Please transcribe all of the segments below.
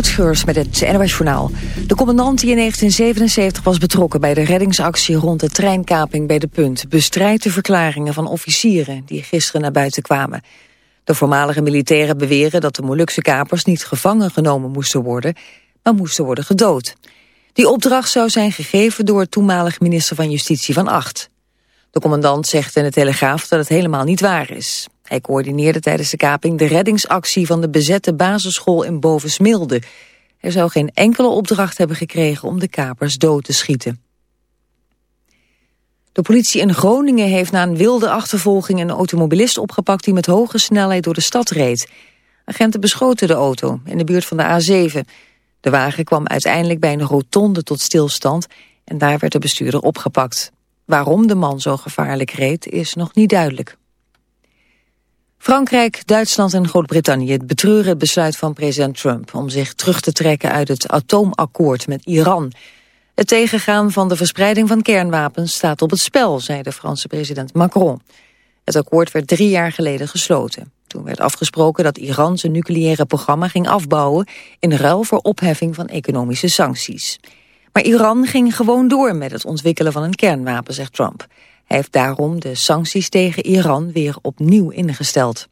Met het NOS Journaal. De commandant die in 1977 was betrokken bij de reddingsactie rond de treinkaping bij De Punt... bestrijdt de verklaringen van officieren die gisteren naar buiten kwamen. De voormalige militairen beweren dat de Molukse kapers niet gevangen genomen moesten worden... maar moesten worden gedood. Die opdracht zou zijn gegeven door toenmalig minister van Justitie van Acht. De commandant zegt in de Telegraaf dat het helemaal niet waar is. Hij coördineerde tijdens de kaping de reddingsactie van de bezette basisschool in Bovensmilde. Hij zou geen enkele opdracht hebben gekregen om de kapers dood te schieten. De politie in Groningen heeft na een wilde achtervolging een automobilist opgepakt die met hoge snelheid door de stad reed. Agenten beschoten de auto in de buurt van de A7. De wagen kwam uiteindelijk bij een rotonde tot stilstand en daar werd de bestuurder opgepakt. Waarom de man zo gevaarlijk reed is nog niet duidelijk. Frankrijk, Duitsland en Groot-Brittannië betreuren het besluit van president Trump om zich terug te trekken uit het atoomakkoord met Iran. Het tegengaan van de verspreiding van kernwapens staat op het spel, zei de Franse president Macron. Het akkoord werd drie jaar geleden gesloten. Toen werd afgesproken dat Iran zijn nucleaire programma ging afbouwen in ruil voor opheffing van economische sancties. Maar Iran ging gewoon door met het ontwikkelen van een kernwapen, zegt Trump. Hij heeft daarom de sancties tegen Iran weer opnieuw ingesteld.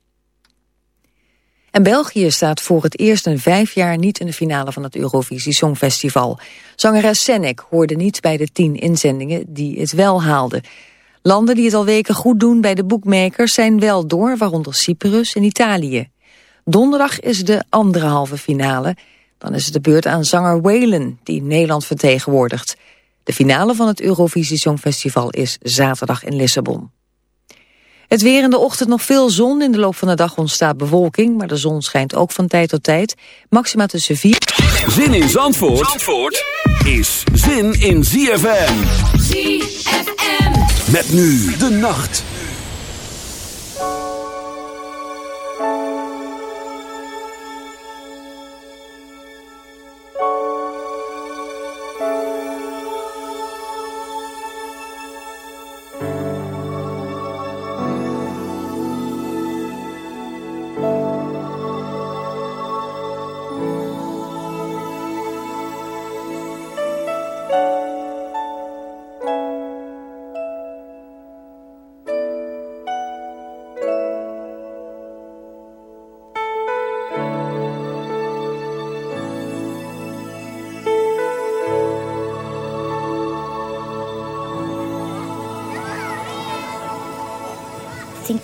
En België staat voor het eerst in vijf jaar niet in de finale van het Eurovisie Songfestival. Zangeres Senek hoorde niet bij de tien inzendingen die het wel haalden. Landen die het al weken goed doen bij de boekmakers zijn wel door, waaronder Cyprus en Italië. Donderdag is de andere halve finale. Dan is het de beurt aan zanger Whalen, die Nederland vertegenwoordigt. De finale van het Eurovisie Songfestival is zaterdag in Lissabon. Het weer in de ochtend nog veel zon. In de loop van de dag ontstaat bewolking, maar de zon schijnt ook van tijd tot tijd. Maxima tussen 4... Zin in Zandvoort, Zandvoort is zin in ZFM. ZFM. Met nu de nacht.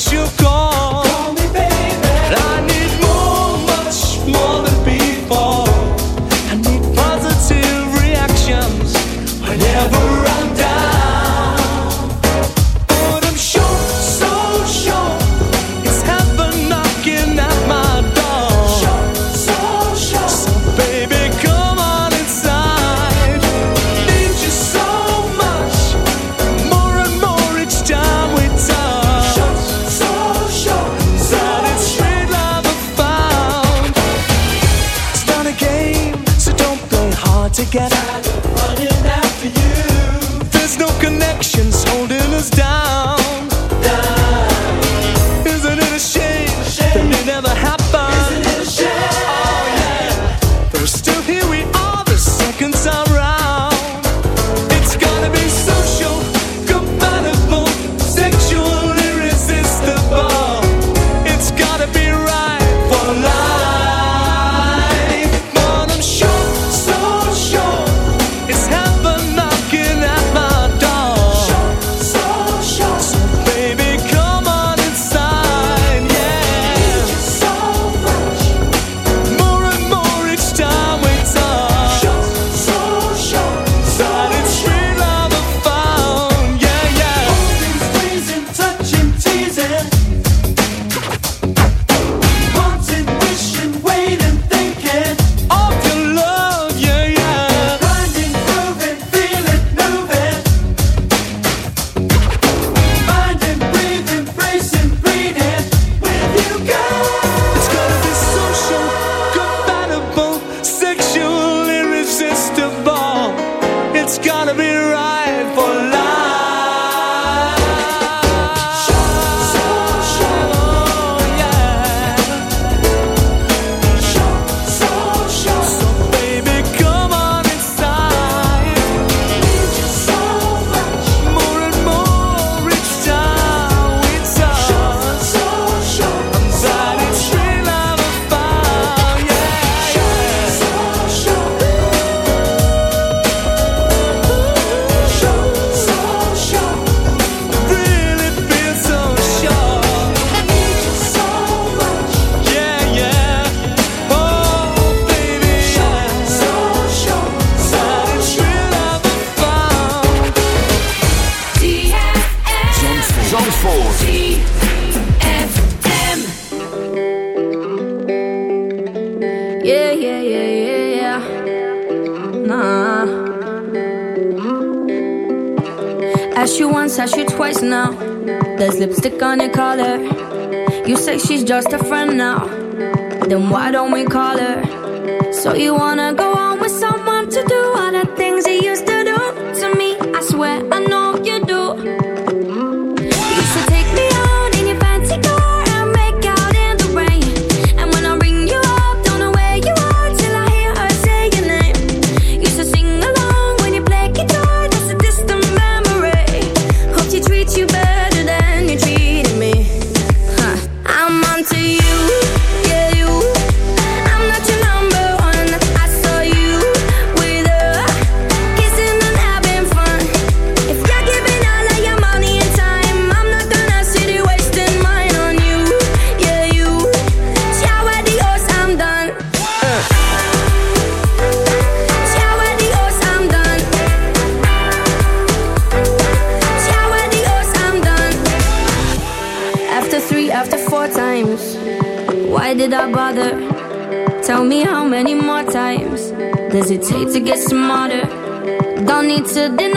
since you gone. good enough.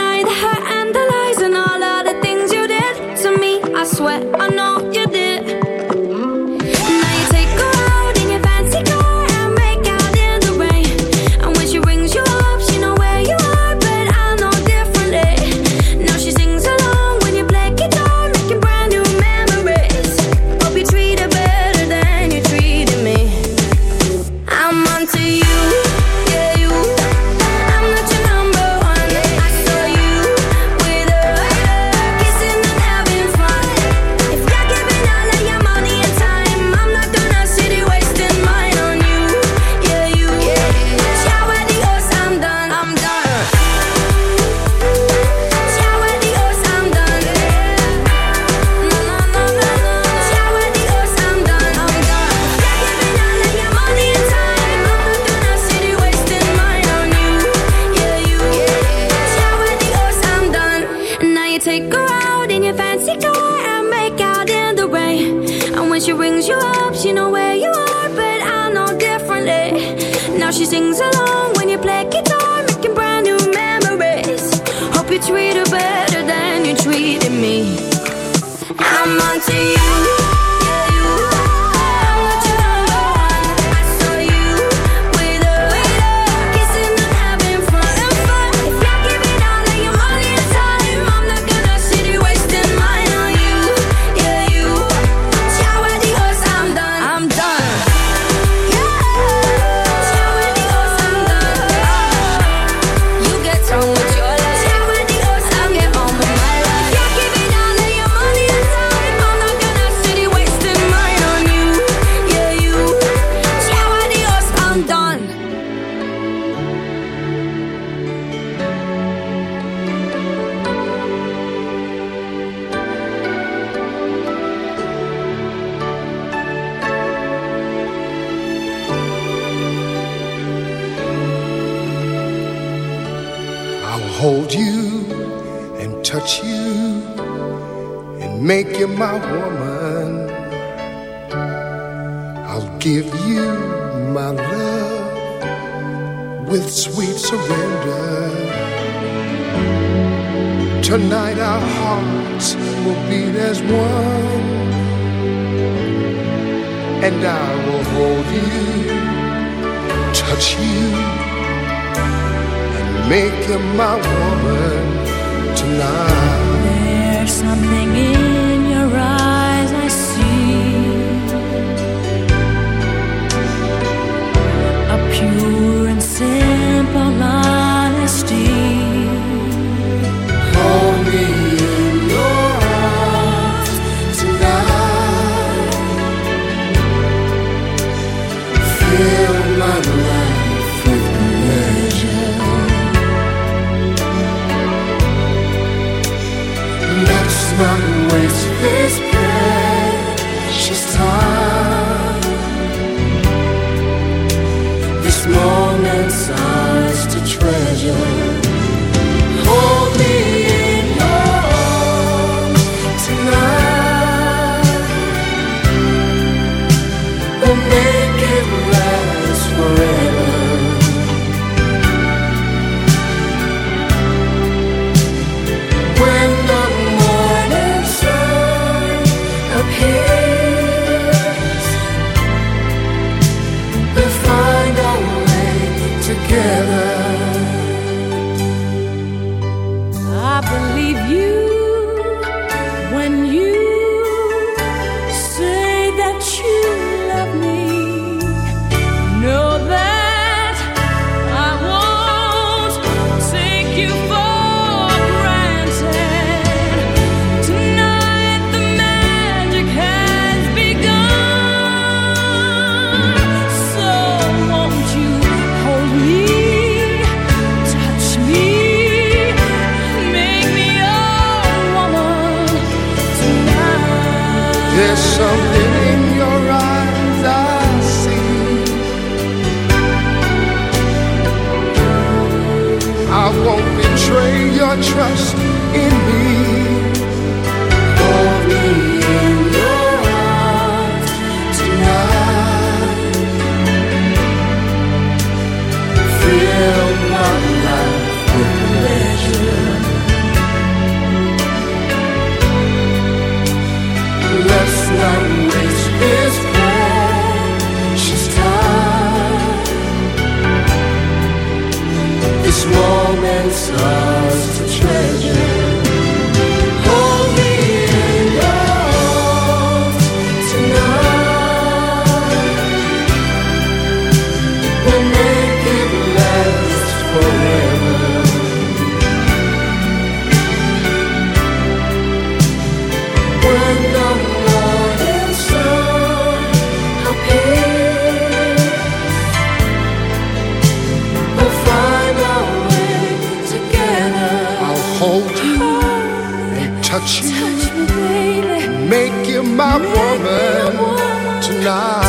Precious time. This moment's ours to treasure. la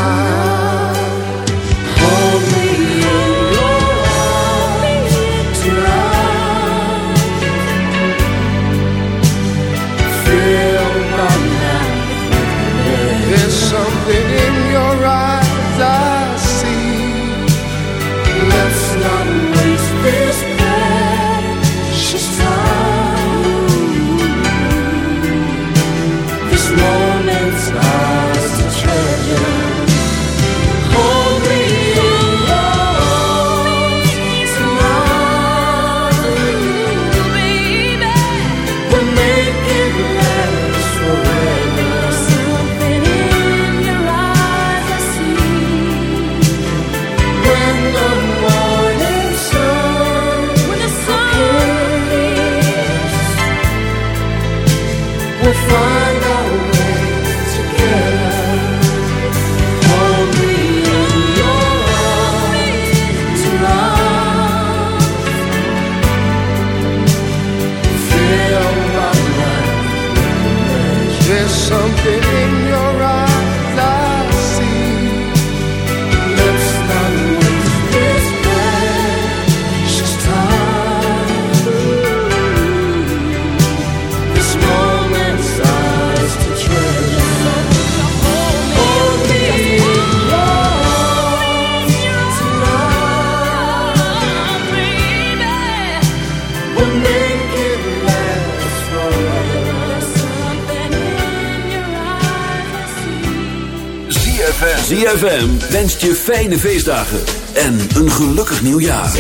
ZFM wenst je fijne feestdagen en een gelukkig nieuwjaar.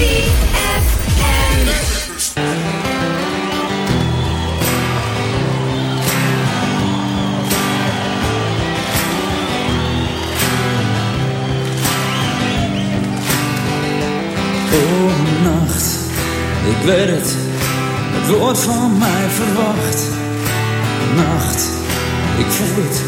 Oh, nacht, ik weet het, het wordt van mij verwacht. Nacht, ik voel het,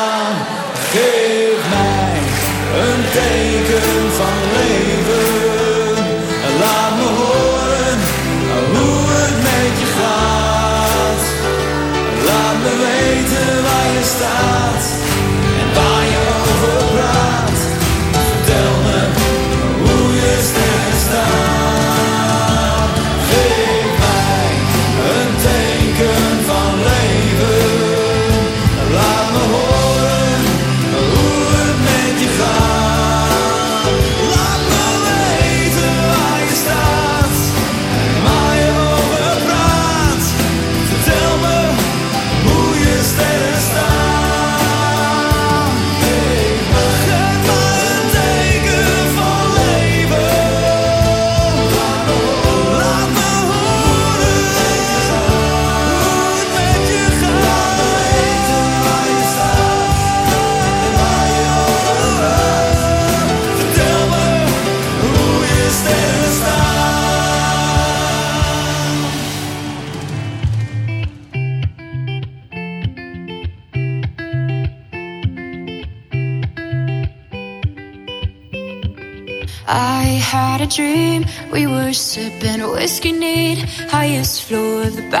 Highest floor of the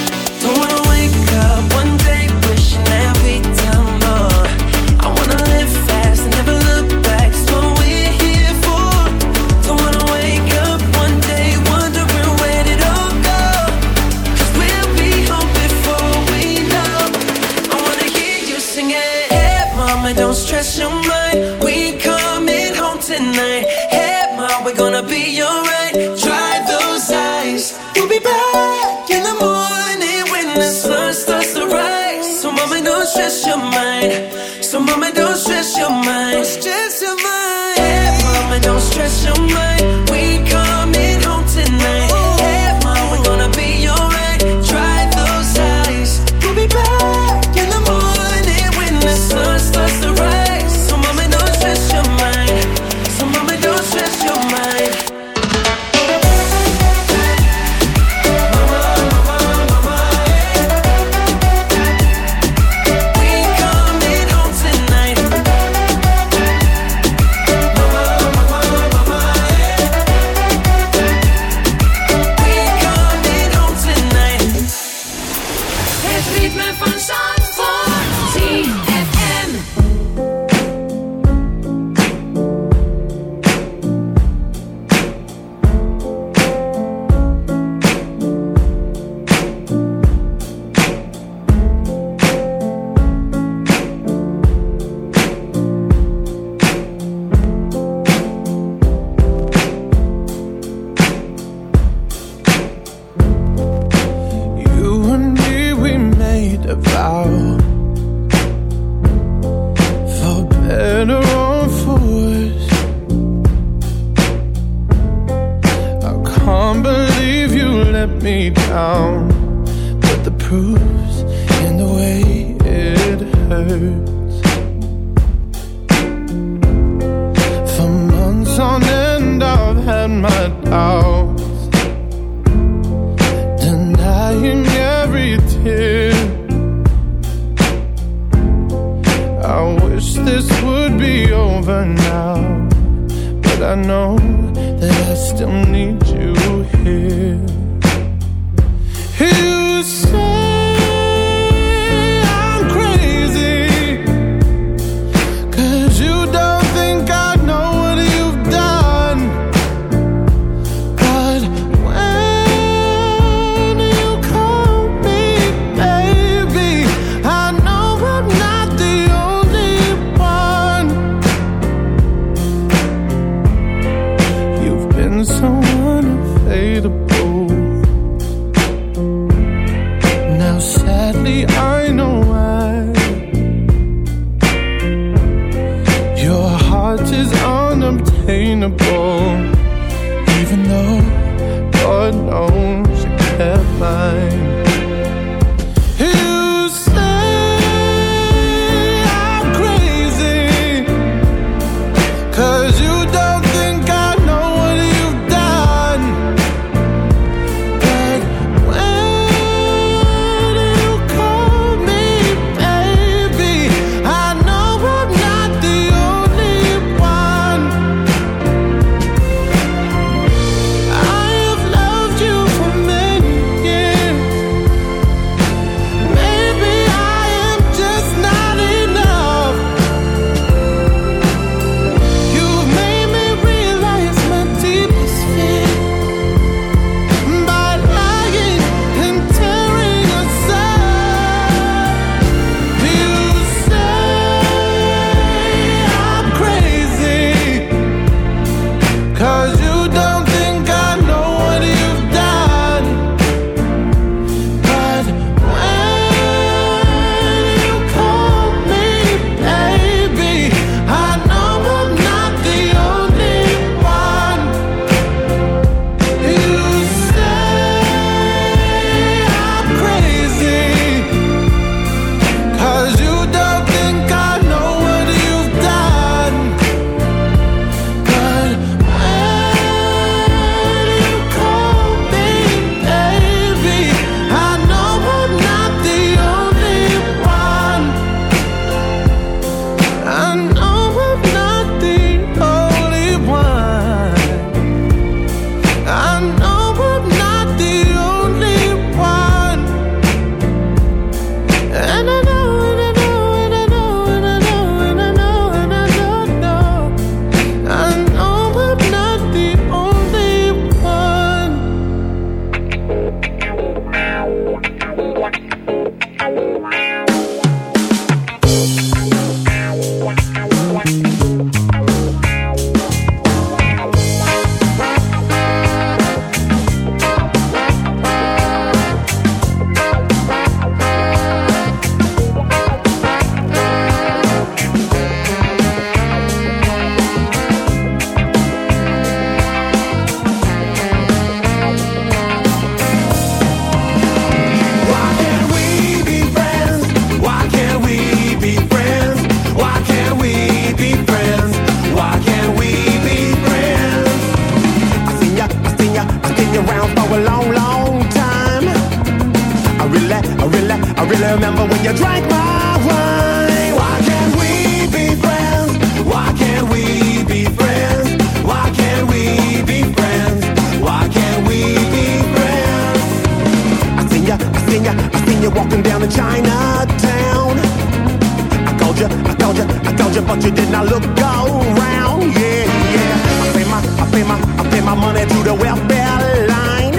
pay my, money to the welfare line.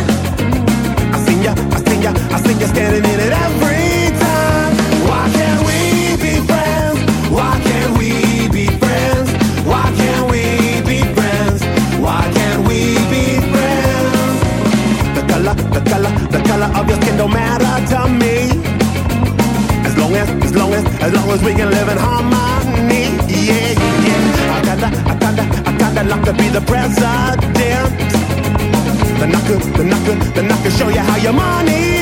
I seen ya, I seen ya, I seen ya standing in it every time. Why can't we be friends? Why can't we be friends? Why can't we be friends? Why can't we be friends? The color, the color, the color of your skin don't matter to me. As long as, as long as, as long as we can live in harmony. Yeah, yeah. I kinda, I kinda, I kinda like to be the president. Then I could, then I could show you how your money's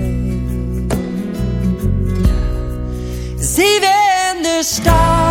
Stop.